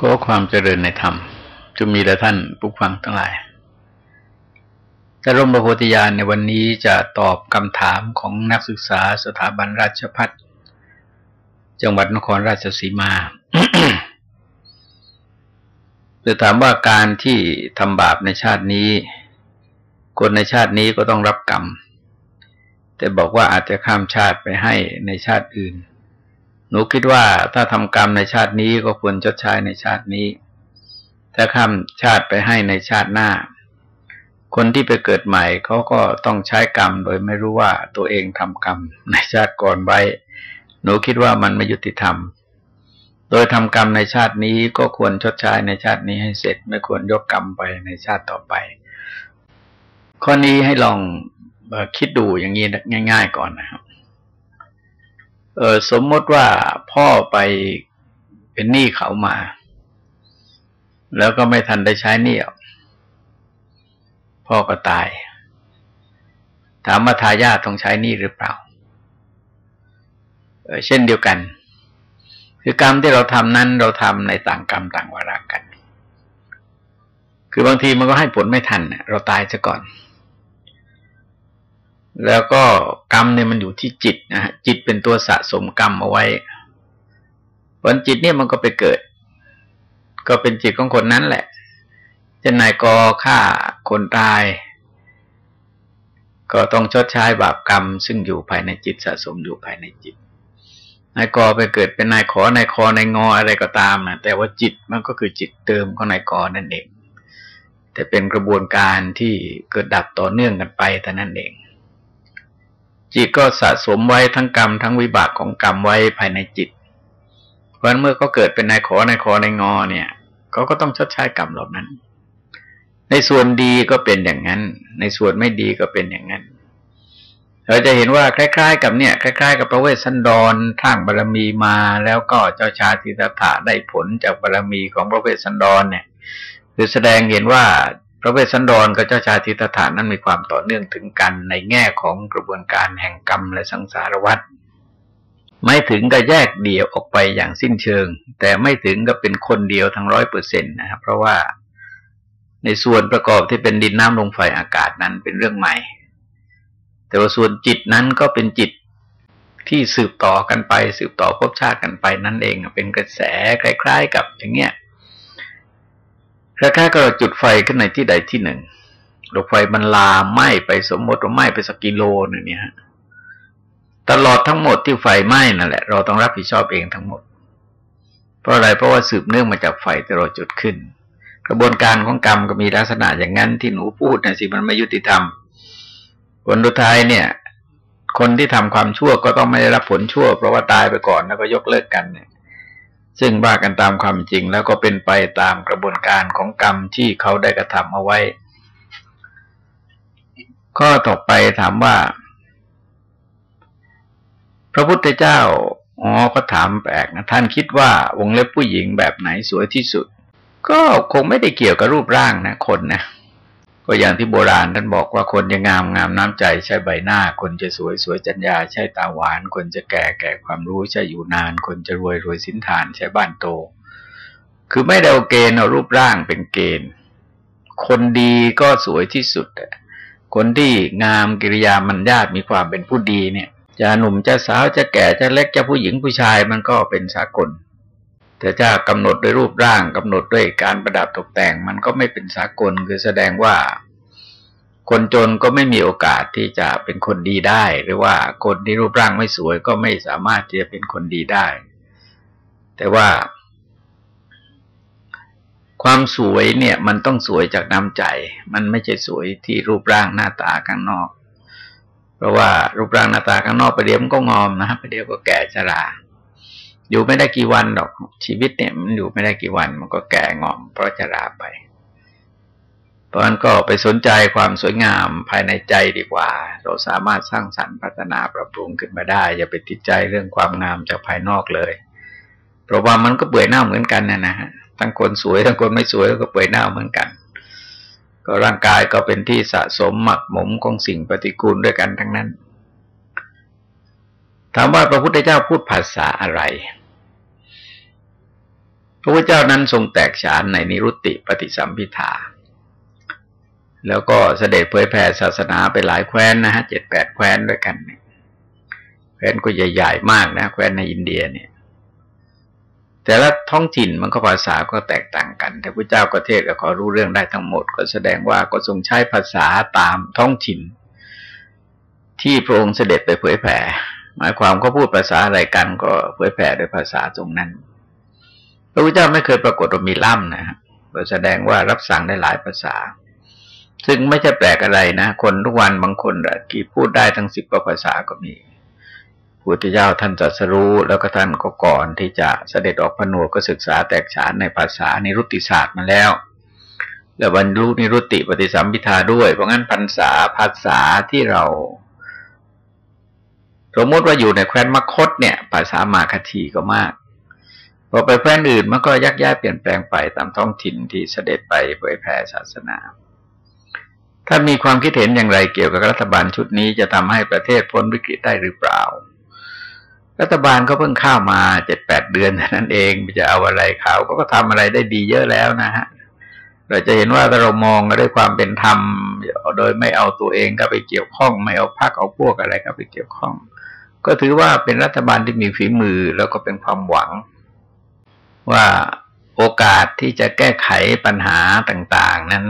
ก็ความเจริญในธรรมจะมีแต่ท่านผู้ฟังทั้งหลาย แต่ร่มประโพธิญาณในวันนี้จะตอบคำถามของนักศึกษาสถาบันราชพัฒจังหวัดนครราชสีมาจะถามว่าการที่ทำบาปในชาตินี้ คนในชาตินี้ก็ต้องรับกรรม แต่บอกว่าอาจจะข้ามชาติไปให้ในชาติอื่น หนูคิดว่าถ้าทำกรรมในชาตินี้ก็ควรชดใช้ในชาตินี้ ถ้าข้ามชาติไปให้ในชาติหน้า คนที่ไปเกิดใหม่เขาก็ต้องใช้กรรม โดยไม่รู้ว่าตัวเองทำกรรมในชาติก่อนไว้ หนูคิดว่ามันไม่ยุติธรรม โดยทำกรรมในชาตินี้ก็ควรชดใช้ในชาตินี้ให้เสร็จ ไม่ควรยกกรรมไปในชาติต่อไป ข้อนี้ให้ลองคิดดูอย่างนี้ง่าย ๆ ก่อนนะครับ เออสมมติว่าพ่อไปเป็นหนี้เขามา แล้วก็ไม่ทันได้ใช้หนี้พ่อก็ตาย ถามมาทายาทต้องใช้หนี้หรือเปล่าเเช่นเดียวกัน คือกรรมที่เราทำนั้นเราทำในต่างกรรมต่างวาระกัน คือบางทีมันก็ให้ผลไม่ทันเราตายซะก่อน แล้วก็กรรมเนี่ยมันอยู่ที่จิตนะฮะจิตเป็นตัวสะสมกรรมเอาไว้ผลจิตเนี่ยมันก็ไปเกิด ก็เป็นจิตของคนนั้นแหละจะนายกอฆ่าคนตาย ก็ต้องชดใช้บาปกรรม ซึ่งอยู่ภายในจิตสะสมอยู่ภายในจิตนายกอไปเกิดเป็นนายขอนายคอนายงออะไรก็ตามนะแต่ว่าจิตมันก็คือจิตเติมของนายกอนั่นเอง แต่เป็นกระบวนการที่เกิดดับต่อเนื่องกันไปแต่นั่นเอง จิตก็สะสมไว้ทั้งกรรมทั้งวิบากของกรรมไว้ภายในจิต เพราะฉะนั้นเมื่อเขาเกิดเป็นนายขอนายคอนายงอเนี่ยเขาก็ต้องชดใช้กรรมเหล่านั้น ในส่วนดีก็เป็นอย่างนั้น ในส่วนไม่ดีก็เป็นอย่างนั้น เราจะเห็นว่าคล้าย ๆ กับเนี่ยคล้าย ๆ กับพระเวสสันดรท่างบารรมีมาแล้วก็เจ้าชาติตถาได้ผลจากบารรมีของพระเวสสันดรเนี่ย คือแสดงเห็นว่า พระเวสสันดรกับเจ้าชายทิฏฐานนั้นมีความต่อเนื่องถึงกันในแง่ของกระบวนการแห่งกรรมและสังสารวัฏไม่ถึงกับแยกเดี่ยวออกไปอย่างสิ้นเชิง แต่ไม่ถึงกับเป็นคนเดียวทั้งร้อยเปอร์เซ็นต์นะครับเพราะว่าในส่วนประกอบที่เป็นดินน้ำลมไฟอากาศนั้นเป็นเรื่องใหม่ แต่ว่าส่วนจิตนั้นก็เป็นจิตที่สืบต่อกันไป สืบต่อภพชาติกันไปนั่นเองเป็นกระแสคล้าย ๆ กับอย่างเงี้ย คล้ายๆก็เราจุดไฟขึ้นในที่ใดที่หนึ่งลูกไฟมันลามไหม้ไปสมมติว่าไหม้ไปสักกิโลนึงเนี่ยตลอดทั้งหมดที่ไฟไหม้นั่นแหละ เราต้องรับผิดชอบเองทั้งหมด เพราะอะไรเพราะว่าสืบเนื่องมาจากไฟที่เราจุดขึ้น กระบวนการของกรรมก็มีลักษณะอย่างนั้นที่หนูพูดนะสิมันไม่ยุติธรรมผลสุดท้ายเนี่ย คนที่ทำความชั่วก็ต้องไม่ได้รับผลชั่ว เพราะว่าตายไปก่อนแล้วก็ยกเลิกกันเนี่ย ซึ่งว่ากันตามความจริงแล้วก็เป็นไปตามกระบวนการของกรรมที่เขาได้กระทำเอาไว้ ข้อต่อไปถามว่า พระพุทธเจ้าอ๋อก็ถามแปลกนะท่านคิดว่าวงเล็บผู้หญิงแบบไหนสวยที่สุด ก็คงไม่ได้เกี่ยวกับรูปร่างนะคนนะ ก็อย่างที่โบราณท่านบอกว่าคนจะงามงามน้ำใจใช้ใบหน้า คนจะสวยสวยจัญญาใช้ตาหวาน คนจะแก่แก่ความรู้ใช้อยู่นาน คนจะรวยรวยสินทานใช้บ้านโต คือไม่ได้เอาเกณฑ์เอารูปร่างเป็นเกณฑ์ คนดีก็สวยที่สุด คนที่งามกิริยามันญาติมีความเป็นผู้ดีเนี่ยจะหนุ่มจะสาวจะแก่จะเล็กจะผู้หญิงผู้ชายมันก็เป็นสากล แต่ถ้ากำหนดด้วยรูปร่างกำหนดด้วยการประดับตกแต่ง มันก็ไม่เป็นสากลคือแสดงว่า คนจนก็ไม่มีโอกาสที่จะเป็นคนดีได้ หรือว่าคนที่รูปร่างไม่สวยก็ไม่สามารถที่จะเป็นคนดีได้ แต่ว่าความสวยเนี่ยมันต้องสวยจากน้ำใจ มันไม่ใช่สวยที่รูปร่างหน้าตาข้างนอก เพราะว่ารูปร่างหน้าตาข้างนอกไปเดี๋ยวมันก็งอมนะไปเดี๋ยวก็แก่ชรา อยู่ไม่ได้กี่วันหรอกชีวิตเนี่ยมันอยู่ไม่ได้กี่วัน มันก็แก่งอม เพราะชราไป เพราะนั้นก็ไปสนใจความสวยงามภายในใจดีกว่า เราสามารถสร้างสรรค์พัฒนาปรับปรุงขึ้นมาได้ อย่าไปติดใจเรื่องความงามจากภายนอกเลย เพราะว่ามันก็เปื่อยเน่าเหมือนกันนะนะฮะทั้งคนสวยทั้งคนไม่สวยก็เปื่อยเน่าเหมือนกัน ก็ร่างกายก็เป็นที่สะสมหมักหมมของสิ่งปฏิกูลด้วยกันทั้งนั้นถามว่าพระพุทธเจ้าพูดภาษาอะไร ระพุทธเจ้านั้นทรงแตกฉานในนิรุตติปฏิสัมพิทา แล้วก็เสด็จเผยแผ่ศาสนาไปหลายแคว้นนะฮะเจ็ดแปดแคว้นด้วยกันแคว้นก็ใหญ่ๆมากนะแคว้นในอินเดียเนี่ย แต่ละท้องถิ่นมันก็ภาษาก็แตกต่างกัน แต่พระเจ้าก็เทศก็ขอรู้เรื่องได้ทั้งหมด ก็แสดงว่าก็ทรงใช้ภาษาตามท้องถิ่น ที่พระองค์เสด็จไปเผยแผ่ หมายความก็พูดภาษาอะไรกันก็เผยแผ่ด้วยภาษาตรงนั้น ระพุทธเจ้าไม่เคยปรากฏว่ามีล่ำนะฮะแสดงว่ารับสั่งได้หลายภาษา ซึ่งไม่ใช่แปลกอะไรนะ คนทุกวันบางคนกี่พูดได้ทั้งสิบกว่าภาษาก็มีพุทธเจ้าท่านจัดสรู้ แล้วก็ท่านก็ก่อนที่จะเสด็จออกพนวก็ศึกษาแตกฉานในภาษาในรุติศาสตร์มาแล้ว แล้วบรรลุนิรุติปฏิสัมพิทาด้วย เพราะงั้นภาษาภาษาที่เรา สมมติว่าอยู่ในแคว้นมคตเนี่ย ภาษามาคทีก็มาก พอไปแคว้นอื่นมันก็ยักย้ายเปลี่ยนแปลงไปตามท้องถิ่นที่เสด็จไปเผยแผ่ศาสนา ถ้ามีความคิดเห็นอย่างไรเกี่ยวกับรัฐบาลชุดนี้จะทำให้ประเทศพ้นวิกฤตได้หรือเปล่า รัฐบาลก็เพิ่งเข้ามาเจ็ดแปดเดือนนั่นเองจะเอาอะไรเขาก็ทำอะไรได้ดีเยอะแล้วนะฮะเราจะเห็นว่าถ้าเรามองด้วยความเป็นธรรม โดยไม่เอาตัวเองก็ไปเกี่ยวข้อง ไม่เอาพักเอาพวกอะไรก็ไปเกี่ยวข้อง ก็ถือว่าเป็นรัฐบาลที่มีฝีมือแล้วก็เป็นความหวัง ว่าโอกาสที่จะแก้ไขปัญหาต่าง ๆ นั้น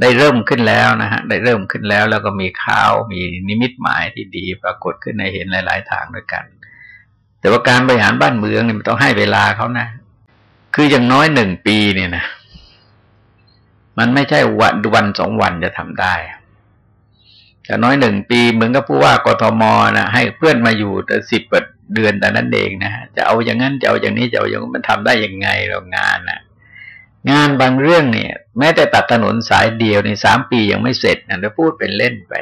ได้เริ่มขึ้นแล้วนะฮะได้เริ่มขึ้นแล้ว แล้วก็มีข่าวมีนิมิตหมายที่ดีปรากฏขึ้นในเห็นหลาย ๆ ทางด้วยกัน แต่ว่าการบริหารบ้านเมืองเนี่ยมันต้องให้เวลาเขานะ คืออย่างน้อยหนึ่งปีเนี่ยนะมันไม่ใช่วันวันสองวันจะทำได้แต่น้อยหนึ่งปีเหมือนกับผู้ว่ากทมนะให้เพื่อนมาอยู่แต่สิบ เดือนแต่นั้นเองนะฮะจะเอาอย่างนั้นจะเอาอย่างนี้จะเอาอย่างนี้มันทำได้ยังไงเรางานน่ะงานบางเรื่องเนี่ย แม้แต่ตัดถนนสายเดียวในสามปียังไม่เสร็จนะเราพูดเป็นเล่นไป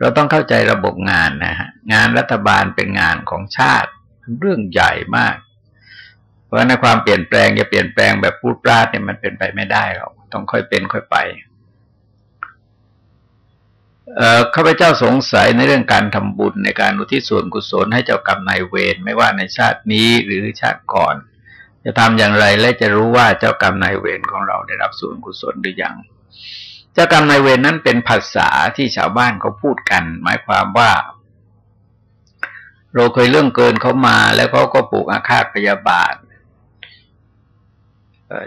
เราต้องเข้าใจระบบงานนะฮะงานรัฐบาลเป็นงานของชาติเรื่องใหญ่มาก เพราะในความเปลี่ยนแปลงจะเปลี่ยนแปลงแบบพูดปราดเนี่ยมันเป็นไปไม่ได้หรอกต้องค่อยเป็นค่อยไป ข้าพเจ้าสงสัยในเรื่องการทำบุญในการอุทิศส่วนกุศลให้เจ้ากรรมนายเวรไม่ว่าในชาตินี้หรือชาติก่อน จะทำอย่างไรและจะรู้ว่าเจ้ากรรมนายเวรของเราได้รับส่วนกุศลหรือยัง เจ้ากรรมนายเวรนั้นเป็นภาษาที่ชาวบ้านเขาพูดกัน หมายความว่า เราเคยเรื่องเกินเขามาแล้วเขาก็ปลูกอาฆาตพยาบาท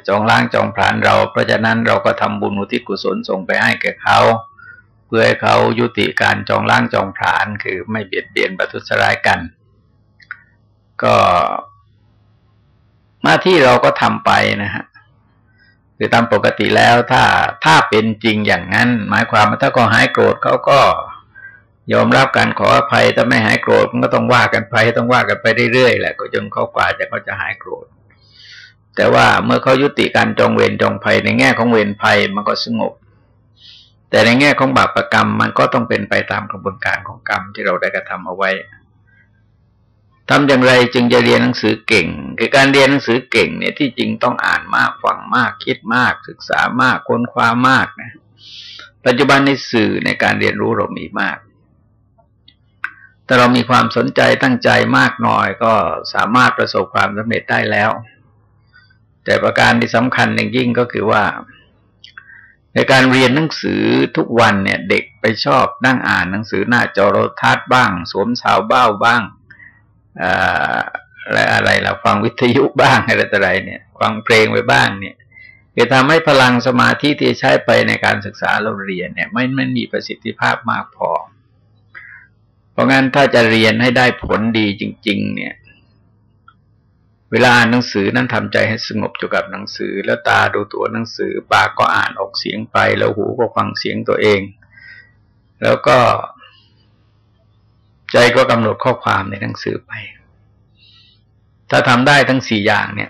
จองล้างจองผลานเรา เพราะฉะนั้นเราก็ทำบุญอุทิศกุศลส่งไปให้แก่เขา พื่อให้เขายุติการจองล้างจองผลานคือไม่เบียดเบียนบัตุสรายกัน ก็หน้าที่เราก็ทำไปนะฮะคือตามปกติแล้วถ้าถ้าเป็นจริงอย่างนั้น หมายความว่าถ้าก็หายโกรธเขาก็ยอมรับการขออภัยถ้าไม่หายโกรธมันก็ต้องว่ากันไปต้องว่ากันไปเรื่อยๆแหละก็จนเขากว่าจะเขาจะหายโกรธ แต่ว่าเมื่อเขายุติการจองเวรจองภัยในแง่ของเวรภัยมันก็สงบ แต่ในแง่ของบาปรกรรมมันก็ต้องเป็นไปตามกระบวนการของกรรมที่เราได้กระทำเอาไว้ทำอย่างไรจึงจะเรียนหนังสือเก่ง คือการเรียนหนังสือเก่งเนี่ยที่จริงต้องอ่านมากฟังมากคิดมาก ศึกษามากค้นคว้ามากนะปัจจุบันในสื่อในการเรียนรู้เรามีมาก แต่เรามีความสนใจตั้งใจมากน้อยก็สามารถประสบความสำเร็จได้แล้ว แต่ประการที่สำคัญอย่างยิ่งก็คือว่า ในการเรียนหนังสือทุกวันเนี่ย เด็กไปชอบนั่งอ่านหนังสือหน้าจอโทรทัศน์บ้าง สวมสาวเบ้าบ้างอะไรอะไรเราฟังวิทยุบ้างอะไรต่ออะไรเนี่ย ฟังเพลงไว้บ้างเนี่ยจะทำให้พลังสมาธิที่ใช้ไปในการศึกษาเราเรียนเนี่ยไม่ไม่มีประสิทธิภาพมากพอ เพราะงั้นถ้าจะเรียนให้ได้ผลดีจริง ๆ เนี่ย เวลาอ่านหนังสือนั้นทำใจให้สงบอยู่กับหนังสือ แล้วตาดูตัวหนังสือ ปากก็อ่านออกเสียงไป แล้วหูก็ฟังเสียงตัวเอง แล้วก็ ใจก็กำหนดข้อความในหนังสือไป ถ้าทำได้ทั้งสี่อย่างเนี่ย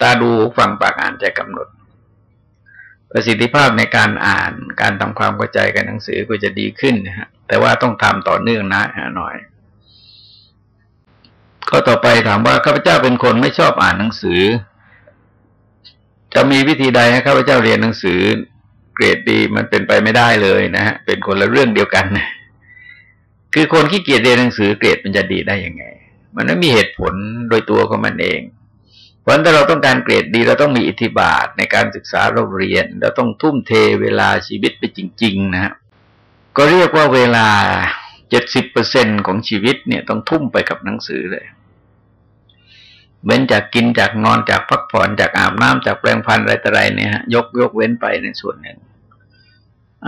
ตาดูฟังปากอ่านใจกำหนด ประสิทธิภาพในการอ่านการทำความเข้าใจกับหนังสือก็จะดีขึ้นนะฮะแต่ว่าต้องทำต่อเนื่องนะหน่อย ก็ต่อไปถามว่าข้าพเจ้าเป็นคนไม่ชอบอ่านหนังสือ จะมีวิธีใดให้ข้าพเจ้าเรียนหนังสือ เกรดดีมันเป็นไปไม่ได้เลยนะฮะเป็นคนละเรื่องเดียวกันนะคือคนขี้เกียจเรียนหนังสือเกรดมันจะดีได้ยังไง มันไม่มีเหตุผลโดยตัวของมันเอง เพราะถ้าเราต้องการเกรดดีเราต้องมีอิทธิบาทในการศึกษาเราเรียน เราต้องทุ่มเทเวลาชีวิตไปจริง ๆ นะฮะก็เรียกว่าเวลาเจ็ดสิบเปอร์เซ็นของชีวิตเนี่ยต้องทุ่มไปกับหนังสือเลย เว้นจากกินจากนอนจากพักผ่อนจากอาบน้ำจากแปลงฟันอะไรต่ออะไรเนี่ยฮะยกยกเว้นไปในส่วนหนึ่ง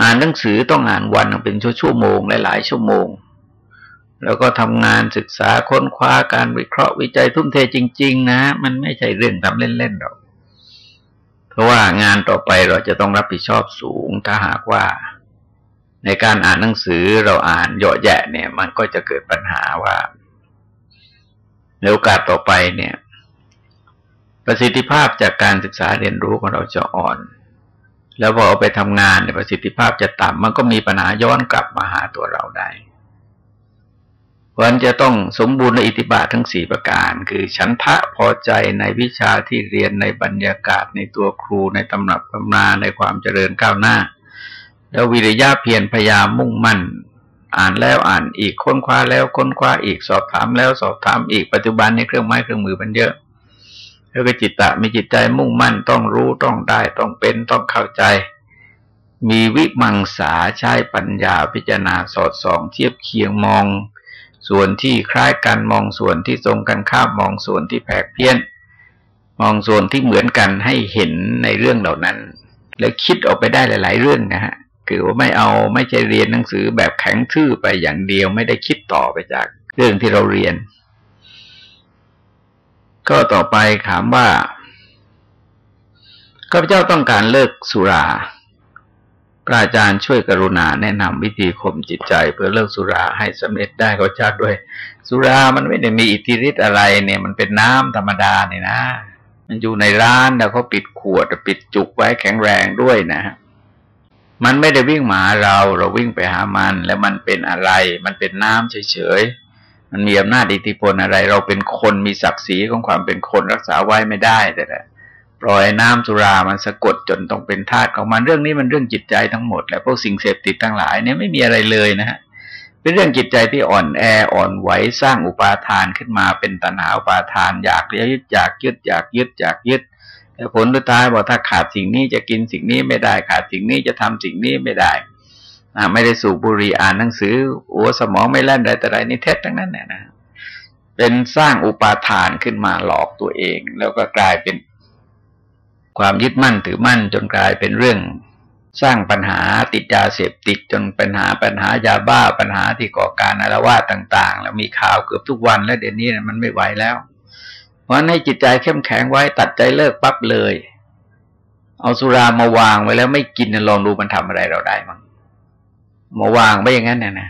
อ่านหนังสือต้องอ่านวันเป็นชั่วโมงหลายๆชั่วโมง แล้วก็ทำงานศึกษาค้นคว้าการวิเคราะห์วิจัยทุ่มเทจริง ๆ นะ มันไม่ใช่เรื่องทำเล่นๆหรอกเพราะว่างานต่อไปเราจะต้องรับผิดชอบสูงถ้าหากว่า ในการอ่านหนังสือเราอ่านเยอะแยะเนี่ย มันก็จะเกิดปัญหาว่าในโอกาสต่อไปเนี่ย ประสิทธิภาพจากการศึกษาเรียนรู้ของเราจะอ่อน แล้วพอเอาไปทำงานเนี่ยประสิทธิภาพจะต่ำมันก็มีปัญหาย้อนกลับมาหาตัวเราได้เพราะนั้นจะต้องสมบูรณ์ในอิทธิบาททั้งสี่ประการ คือฉันทะพอใจในวิชาที่เรียนในบรรยากาศในตัวครูในตำรับตำนาในความเจริญก้าวหน้า แล้ววิริยะเพียรพยายามมุ่งมั่น อ่านแล้วอ่านอีกค้นคว้าแล้วค้นคว้าอีกสอบถามแล้วสอบถามอีกปัจจุบันในเครื่องไม้เครื่องมือมันเยอะ แล้วก็จิตตะมีจิตใจมุ่งมั่นต้องรู้ต้องได้ต้องเป็นต้องเข้าใจ มีวิมังสาใช้ปัญญาพิจารณาสอดส่อง เทียบเคียงมอง ส่วนที่คล้ายกันมองส่วนที่ตรงกันข้ามมองส่วนที่แผกเพี้ยน มองส่วนที่เหมือนกันให้เห็นในเรื่องเหล่านั้น แล้วคิดออกไปได้หลาย ๆ เรื่องนะฮะคือว่าไม่เอาไม่ใช่เรียนหนังสือแบบแข็งทื่อไปอย่างเดียวไม่ได้คิดต่อไปจากเรื่องที่เราเรียน ก็ต่อไปถามว่าข้าพเจ้าต้องการเลิกสุรา พระอาจารย์ช่วยกรุณาแนะนำวิธีข่มจิตใจ เพื่อเลิกสุราให้สำเร็จได้ก็ชาด้วย สุรามันไม่ได้มีอิทธิฤทธิ์อะไรเนี่ย มันเป็นน้ำธรรมดาเนี่ยนะ มันอยู่ในร้านแล้วเขาปิดขวดปิดจุกไว้แข็งแรงด้วยนะฮะมันไม่ได้วิ่งมาเรา เราวิ่งไปหามัน แล้วมันเป็นอะไร มันเป็นน้ำเฉยๆ มันมีอำนาจอิทธิพลอะไร เราเป็นคนมีศักดิ์ศรีของความเป็นคนรักษาไว้ไม่ได้แต่ละปล่อยน้ำสุรามันสะกดจนต้องเป็นธาตุของมันเรื่องนี้มันเรื่องจิตใจทั้งหมดแหละพวกสิ่งเสพติดทั้งหลายเนี่ยไม่มีอะไรเลยนะฮะเป็นเรื่องจิตใจที่อ่อนแออ่อนไหวสร้างอุปาทานขึ้นมาเป็นตัณหาอุปาทานอยากยึดอยากยึดอยากยึดอยากยึดแต่ผลสุดท้ายบอกถ้าขาดสิ่งนี้จะกินสิ่งนี้ไม่ได้ขาดสิ่งนี้จะทำสิ่งนี้ไม่ได้ ไม่ได้สูบบุหรี่อ่านหนังสือโอ้สมองไม่แล่นอะไรแต่ไรนี่เท็จทั้งนั้นเนี่ยนะเป็นสร้างอุปาทานขึ้นมาหลอกตัวเอง แล้วก็กลายเป็นความยึดมั่นถือมั่นจนกลายเป็นเรื่องสร้างปัญหาติดยาเสพติดจนปัญหาปัญหายาบ้าปัญหาที่ก่อการอารวาสต่าง ๆ แล้วมีข่าวเกือบทุกวันแล้วเดี๋ยวนี้มันไม่ไหวแล้ว เพราะให้จิตใจเข้มแข็งไว้ตัดใจเลิกปั๊บเลย เอาสุรามาวางไว้แล้วไม่กินลองดูมันทำอะไรเราได้มั้ง มาวางไว้อย่างนั้นนะนะ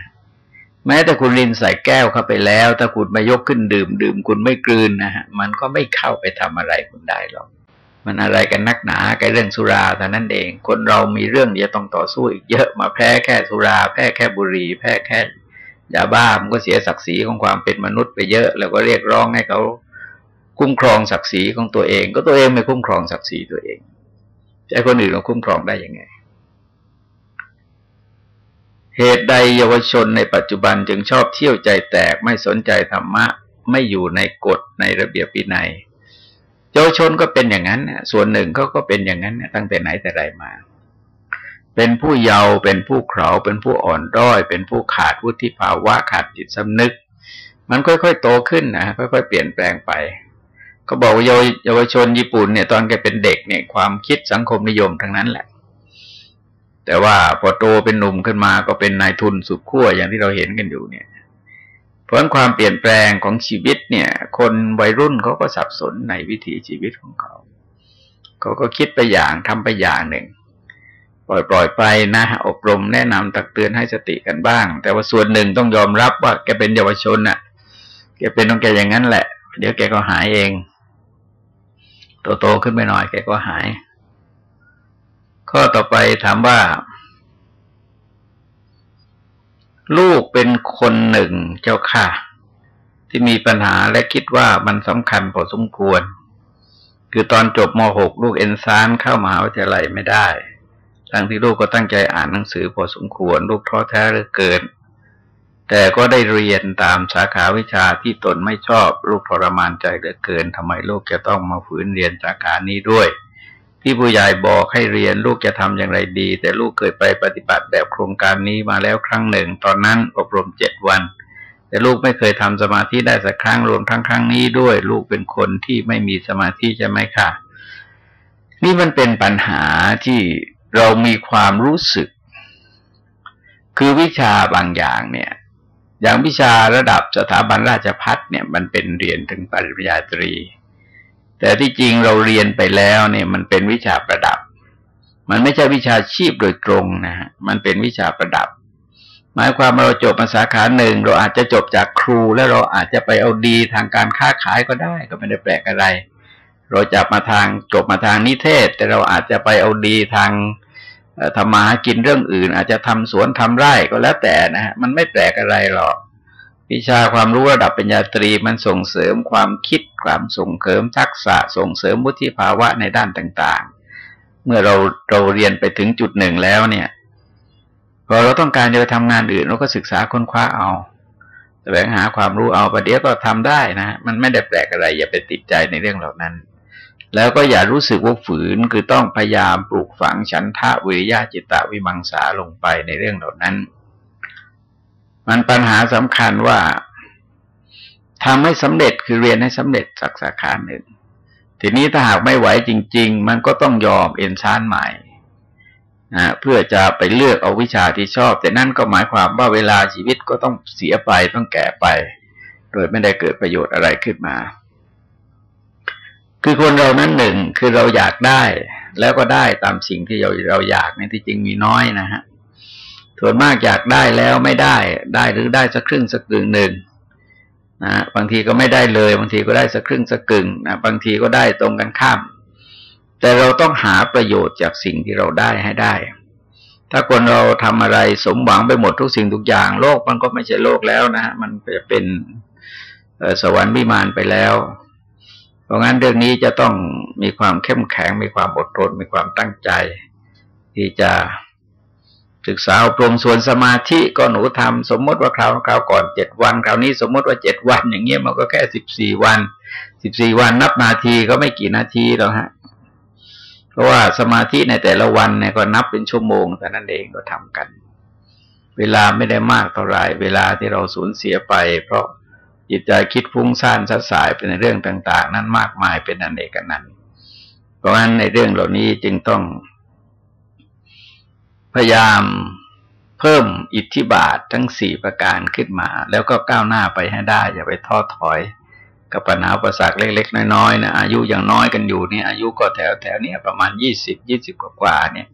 แม้แต่คุณรินใส่แก้วเข้าไปแล้ว ถ้าคุณมายกขึ้นดื่ม ดื่มคุณไม่กลืนนะฮะมันก็ไม่เข้าไปทำอะไรคุณได้หรอกมันอะไรกันนักหนากับเรื่องสุราแต่นั้นเอง คนเรามีเรื่องจะต้องต่อสู้อีกเยอะมาแพ้แค่สุรา แพ้แค่บุหรี่แพ้แค่ยาบ้ามันก็เสียศักดิ์ศรีของความเป็นมนุษย์ไปเยอะ แล้วก็เรียกร้องให้เขาคุ้มครองศักดิ์ศรีของตัวเอง ก็ตัวเองไม่คุ้มครองศักดิ์ศรีตัวเองจะคนอื่นเราคุ้มครองได้ยังไง เหตุใดเยาวชนในปัจจุบันจึงชอบเที่ยวใจแตกไม่สนใจธรรมะ ไม่อยู่ในกฎในระเบียบปีนัยเยาวชนก็เป็นอย่างนั้นส่วนหนึ่งเขาก็เป็นอย่างนั้นตั้งแต่ไหนแต่ไรมา เป็นผู้เยาว์เป็นผู้เขาเป็นผู้อ่อนด้อย เป็นผู้ขาดวุฒิภาวะขาดจิตสำนึก มันค่อยๆโตขึ้นนะค่อยๆเปลี่ยนแปลงไปก็บอกว่าเยาวชนญี่ปุ่นเนี่ยตอนแกเป็นเด็กเนี่ยความคิดสังคมนิยมทั้งนั้นแหละ แต่ว่าพอโตเป็นหนุ่มขึ้นมาก็เป็นนายทุนสุดขั้วอย่างที่เราเห็นกันอยู่เนี่ย เพราะความเปลี่ยนแปลงของชีวิตเนี่ย คนวัยรุ่นเขาก็สับสนในวิถีชีวิตของเขา เขาก็คิดไปอย่างทำไปอย่างหนึ่ง ปล่อยปล่อยไปนะ อบรมแนะนำตักเตือนให้สติกันบ้าง แต่ว่าส่วนหนึ่งต้องยอมรับว่าแกเป็นเยาวชนน่ะ แกเป็นต้องแกอย่างนั้นแหละ เดี๋ยวแกก็หายเอง โตๆขึ้นไปหน่อยแกก็หาย ข้อต่อไปถามว่า ลูกเป็นคนหนึ่งเจ้าค่ะ ที่มีปัญหาและคิดว่ามันสำคัญพอสมควร คือตอนจบม .6 ลูกเอนซานเข้ามหาวิทยาลัยไม่ได้ ทั้งที่ลูกก็ตั้งใจอ่านหนังสือพอสมควร ลูกท้อแท้เหลือเกิน แต่ก็ได้เรียนตามสาขาวิชาที่ตนไม่ชอบ ลูกทรมานใจเหลือเกินทำไมลูกจะต้องมาฝืนเรียนสาขานี้ด้วย ที่ผู้ใหญ่บอกให้เรียนลูกจะทำอย่างไรดี แต่ลูกเคยไปปฏิบัติแบบโครงการนี้มาแล้วครั้งหนึ่ง ตอนนั้นอบรมเจ็ดวัน แต่ลูกไม่เคยทำสมาธิได้สักครั้งรวมทั้งครั้งนี้ด้วย ลูกเป็นคนที่ไม่มีสมาธิใช่ไหมคะนี่มันเป็นปัญหาที่เรามีความรู้สึก คือวิชาบางอย่างเนี่ย อย่างวิชาระดับสถาบันราชพัฒเนี่ยมันเป็นเรียนถึงปริญญาตรี แต่ที่จริงเราเรียนไปแล้วเนี่ยมันเป็นวิชาประดับ มันไม่ใช่วิชาชีพโดยตรงนะฮะมันเป็นวิชาประดับ หมายความว่าเราจบมาสาขาหนึ่งเราอาจจะจบจากครูแล้วเราอาจจะไปเอาดีทางการค้าขายก็ได้ก็ไม่ได้แปลกอะไร เราจับมาทางจบมาทางนิเทศ แต่เราอาจจะไปเอาดีทางทำมาหากินเรื่องอื่น อาจจะทำสวนทำไร่ก็แล้วแต่นะฮะมันไม่แปลกอะไรหรอก วิชาความรู้ระดับปัญญาตรีมันส่งเสริมความคิดความส่งเสริมทักษะส่งเสริมวุฒิภาวะในด้านต่าง ๆ เมื่อเราเราเรียนไปถึงจุดหนึ่งแล้วเนี่ยพอเราต้องการจะไปทำงานอื่นเราก็ศึกษาค้นคว้าเอาแสวงหาความรู้เอาประเดี๋ยวก็ทำได้นะมันไม่ได้แปลกอะไรอย่าไปติดใจในเรื่องเหล่านั้น แล้วก็อย่ารู้สึกว่าฝืนคือต้องพยายามปลูกฝังฉันทะวิริยะจิตตวิมังสาลงไปในเรื่องเหล่านั้น มันปัญหาสำคัญว่าทำให้สำเร็จคือเรียนให้สำเร็จสักสาขาหนึ่ง ทีนี้ถ้าหากไม่ไหวจริง ๆ มันก็ต้องยอมเอ็นชานใหม่นะเพื่อจะไปเลือกเอาวิชาที่ชอบ แต่นั่นก็หมายความว่าเวลาชีวิตก็ต้องเสียไปต้องแก่ไป โดยไม่ได้เกิดประโยชน์อะไรขึ้นมา คือคนเรานั้นหนึ่งคือเราอยากได้ แล้วก็ได้ตามสิ่งที่เราเราอยากในที่จริงมีน้อยนะฮะ ส่วนมากอยากได้แล้วไม่ได้ ได้หรือได้สักครึ่งสักกึ่งหนึ่งนะบางทีก็ไม่ได้เลย บางทีก็ได้สักครึ่งสักกึ่งนะบางทีก็ได้ตรงกันข้าม แต่เราต้องหาประโยชน์จากสิ่งที่เราได้ให้ได้ ถ้าคนเราทำอะไรสมหวังไปหมดทุกสิ่งทุกอย่าง โลกมันก็ไม่ใช่โลกแล้วนะฮะมันจะเป็นสวรรค์วิมานไปแล้ว เพราะงั้นเรื่องนี้จะต้องมีความเข้มแข็งมีความอดทนมีความตั้งใจ ที่จะ ศึกษาอบรมส่วนสมาธิก็หนูทำสมมติว่าคราวคราวก่อนเจ็ดวันคราวนี้สมมติว่าเจ็ดวัน อย่างเงี้ยมันก็แค่สิบสี่วันสิบสี่วันนับนาทีก็ไม่กี่นาทีหรอกฮะ เพราะว่าสมาธิในแต่ละวันเนี่ยก็นับเป็นชั่วโมงแต่นั้นเองก็ทำกัน เวลาไม่ได้มากเท่าไหร่เวลาที่เราสูญเสียไป เพราะจิตใจคิดฟุ้งซ่านสัดสายเป็นเรื่องต่าง ๆ นั้นมากมายเป็นอันเอกนั้นเพราะฉะนั้นในเรื่องเหล่านี้จึงต้อง พยายามเพิ่มอิทธิบาททั้งสี่ประการขึ้นมา แล้วก็ก้าวหน้าไปให้ได้ อย่าไปท้อถอย กับปัญหาประสาทเล็ก ๆ น้อยๆนะอายุอย่างน้อยกันอยู่เนี่ยอายุก็แถวแถวเนี้ยประมาณยี่สิบยี่สิบกว่าเนี่ย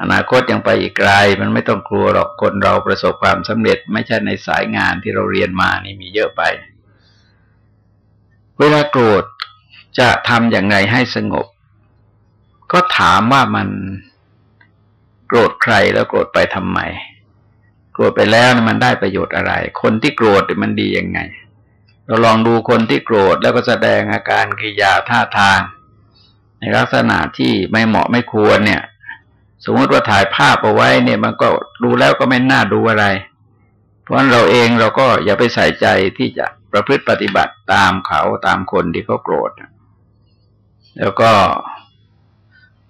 อนาคตยังไปอีกไกล มันไม่ต้องกลัวหรอกคนเราประสบความสำเร็จ ไม่ใช่ในสายงานที่เราเรียนมานี่มีเยอะไป เวลาโกรธจะทำอย่างไรให้สงบ ก็ถามว่ามัน โกรธใครแล้วโกรธไปทำไม โกรธไปแล้วมันได้ประโยชน์อะไร คนที่โกรธมันดียังไง เราลองดูคนที่โกรธแล้วก็แสดงอาการกิริยาท่าทาง ในลักษณะที่ไม่เหมาะไม่ควรเนี่ย สมมติว่าถ่ายภาพเอาไว้เนี่ยมันก็ดูแล้วก็ไม่น่าดูอะไร เพราะฉะนั้นเราเองเราก็อย่าไปใส่ใจที่จะประพฤติปฏิบัติตามเขาตามคนที่เขาโกรธแล้วก็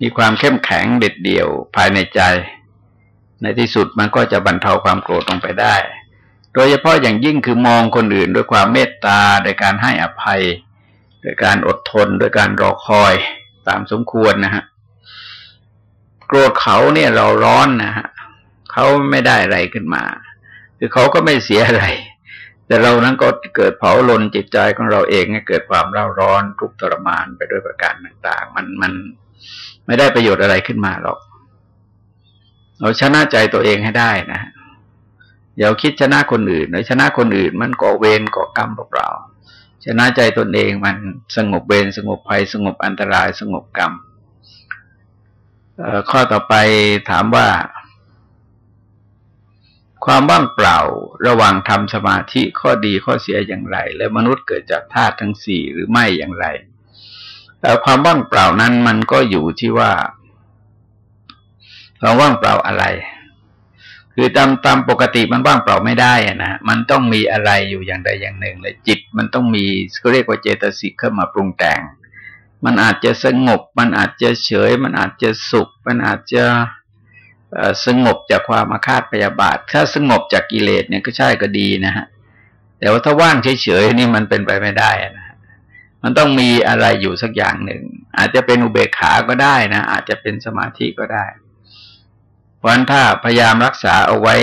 มีความเข้มแข็งเด็ดเดี่ยวภายในใจ ในที่สุดมันก็จะบรรเทาความโกรธลงไปได้ โดยเฉพาะอย่างยิ่งคือมองคนอื่นด้วยความเมตตาโดยการให้อภัยโดยการอดทนโดยการรอคอยตามสมควรนะฮะโกรธเขาเนี่ยเราร้อนนะฮะเขาไม่ได้อะไรขึ้นมา คือเขาก็ไม่เสียอะไร แต่เรานั้นก็เกิดเผาลนจิตใจของเราเองให้เกิดความเร่าร้อนทุกข์ทรมานไปด้วยประการต่าง ๆ มันมัน ไม่ได้ประโยชน์อะไรขึ้นมาหรอก เราชนะใจตัวเองให้ได้นะอย่าคิดชนะคนอื่นหรือชนะคนอื่น มันก่อเวรก่อกรรมเปล่าชนะใจตนเองมันสงบเวรสงบภัย สงบอันตราย สงบกรรมข้อต่อไปถามว่า ความว่างเปล่าระหว่างทำสมาธิข้อดีข้อเสียอย่างไร และมนุษย์เกิดจากธาตุทั้งสี่หรือไม่อย่างไร แต่ความว่างเปล่านั้นมันก็อยู่ที่ว่าความว่างเปล่าอะไร คือตามตามปกติมันว่างเปล่าไม่ได้อะนะมันต้องมีอะไรอยู่อย่างใดอย่างหนึ่งเลยจิตมันต้องมีก็เรียกว่าเจตสิกเข้ามาปรุงแต่ง มันอาจจะสงบ มันอาจจะเฉย มันอาจจะสุข มันอาจจะสงบจากความอาฆาตพยาบาท ถ้าสงบจากกิเลสเนี่ยก็ใช่ก็ดีนะฮะแต่ว่าถ้าว่างเฉยๆนี่มันเป็นไปไม่ได้นะ มันต้องมีอะไรอยู่สักอย่างหนึ่ง อาจจะเป็นอุเบกขาก็ได้นะ อาจจะเป็นสมาธิก็ได้เพราะฉะนั้นถ้าพยายามรักษาเอาไว้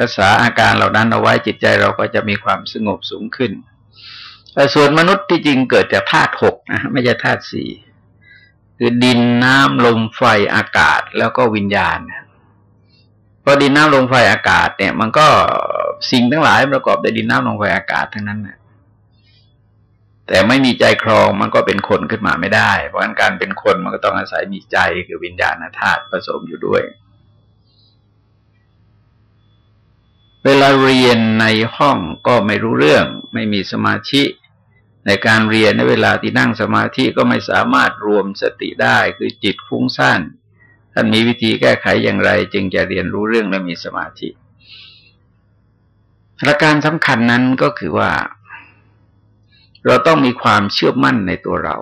รักษาอาการเหล่านั้นเอาไว้จิตใจเราก็จะมีความสงบสูงขึ้น แต่ส่วนมนุษย์ที่จริงเกิดจากธาตุหกนะไม่ใช่ธาตุสี่คือดินน้ำลมไฟอากาศแล้วก็วิญญาณเพราะดินน้ำลมไฟอากาศเนี่ย มันก็สิ่งทั้งหลายประกอบด้วยดินน้ำลมไฟอากาศทั้งนั้นนะ แต่ไม่มีใจครองมันก็เป็นคนขึ้นมาไม่ได้ เพราะงั้นการเป็นคนมันก็ต้องอาศัยมีใจคือวิญญาณธาตุผสมอยู่ด้วย เวลาเรียนในห้องก็ไม่รู้เรื่อง ไม่มีสมาธิในการเรียนในเวลาที่นั่งสมาธิก็ไม่สามารถรวมสติได้คือจิตฟุ้งซ่านท่านมีวิธีแก้ไขอย่างไร จึงจะเรียนรู้เรื่องและมีสมาธิประการสำคัญนั้นก็คือว่า เราต้องมีความเชื่อมั่นในตัวเรา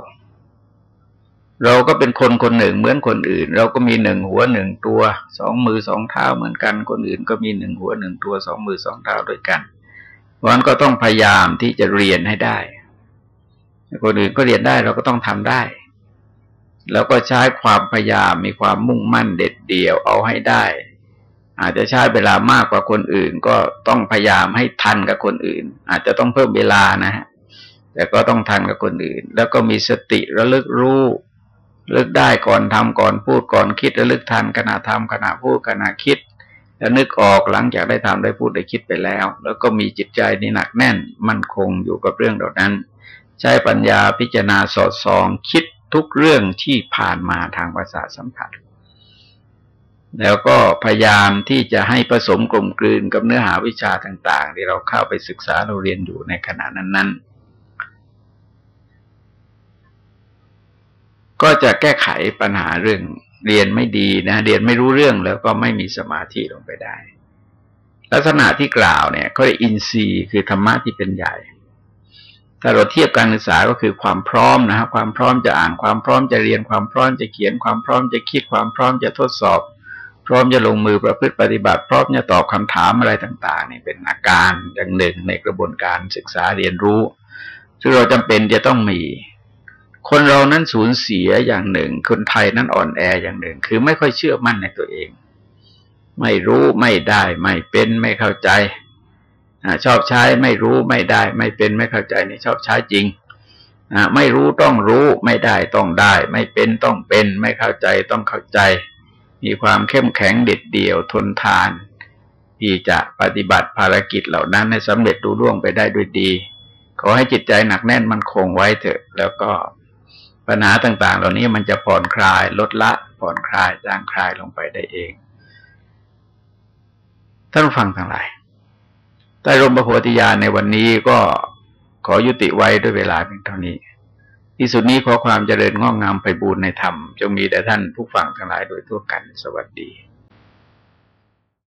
เราก็เป็นคนคนหนึ่งเหมือนคนอื่น เราก็มีหนึ่งหัวหนึ่งตัวสองมือสองเท้าเหมือนกัน คนอื่นก็มีหนึ่งหัวหนึ่งตัวสองมือสองเท้าด้วยกันเพราะนั้นก็ต้องพยายามที่จะเรียนให้ได้คนอื่นก็เรียนได้เราก็ต้องทำได้ แล้วก็ใช้ความพยายามมีความมุ่งมั่นเด็ดเดี่ยวเอาให้ได้ อาจจะใช้เวลามากกว่าคนอื่น ก็ต้องพยายามให้ทันกับคนอื่น อาจจะต้องเพิ่มเวลานะฮะ แต่ก็ต้องทันกับคนอื่น แล้วก็มีสติระลึกรู้ลึกได้ก่อนทำก่อนพูดก่อนคิดระลึกทันขณะทำขณะพูดขณะคิดแล้วนึกออกหลังจากได้ทำได้พูดได้คิดไปแล้ว แล้วก็มีจิตใจนี่หนักแน่น มั่นคงอยู่กับเรื่องเหล่านั้น ใช้ปัญญาพิจารณาสอดส่องคิดทุกเรื่องที่ผ่านมาทางภาษาสัมผัส แล้วก็พยายามที่จะให้ผสมกลมกลืนกับเนื้อหาวิชาต่าง ๆ ที่เราเข้าไปศึกษาเราเรียนอยู่ในขณะนั้นๆ ก็จะแก้ไขปัญหาเรื่องเรียนไม่ดีนะ เรียนไม่รู้เรื่องแล้วก็ไม่มีสมาธิลงไปได้ ลักษณะที่กล่าวเนี่ยเขาเรียกอินทรีย์คือธรรมะที่เป็นใหญ่ ถ้าเราเทียบการศึกษาก็คือความพร้อมนะครับความพร้อมจะอ่านความพร้อมจะเรียนความพร้อมจะเขียนความพร้อมจะคิดความพร้อมจะทดสอบ พร้อมจะลงมือประพฤติปฏิบัติพร้อมจะตอบคำถามอะไรต่างๆนี่เป็นอาการอย่างหนึ่งในกระบวนการศึกษาเรียนรู้ซึ่งเราจำเป็นจะต้องมี คนเรานั้นสูญเสียอย่างหนึ่ง คนไทยนั้นอ่อนแออย่างหนึ่ง คือไม่ค่อยเชื่อมั่นในตัวเอง ไม่รู้ไม่ได้ไม่เป็นไม่เข้าใจชอบใช้ไม่รู้ไม่ได้ ไม่เป็นไม่เข้าใจนี่ชอบใช้จริงไม่รู้ต้องรู้ไม่ได้ต้องได้ ไม่เป็นต้องเป็น ไม่เข้าใจต้องเข้าใจ มีความเข้มแข็งเด็ดเดี่ยวทนทาน ที่จะปฏิบัติภารกิจเหล่านั้นให้สำเร็จดูร่วงไปได้ด้วยดี ขอให้จิตใจหนักแน่นมันคงไว้เถอะ แล้วก็ ปัญหาต่าง ๆ เหล่านี้มันจะผ่อนคลายลดละผ่อนคลายจางคลายลงไปได้เองท่านฟังทั้งหลายใต้ร่มพระโพธิญาณในวันนี้ก็ขอยุติไว้ด้วยเวลาเพียงเท่านี้ ที่สุดนี้ขอความเจริญงอกงามไปบูรณนธรรม จงมีแด่ท่านผู้ฟังทั้งหลายโดยทั่วกันสวัสดี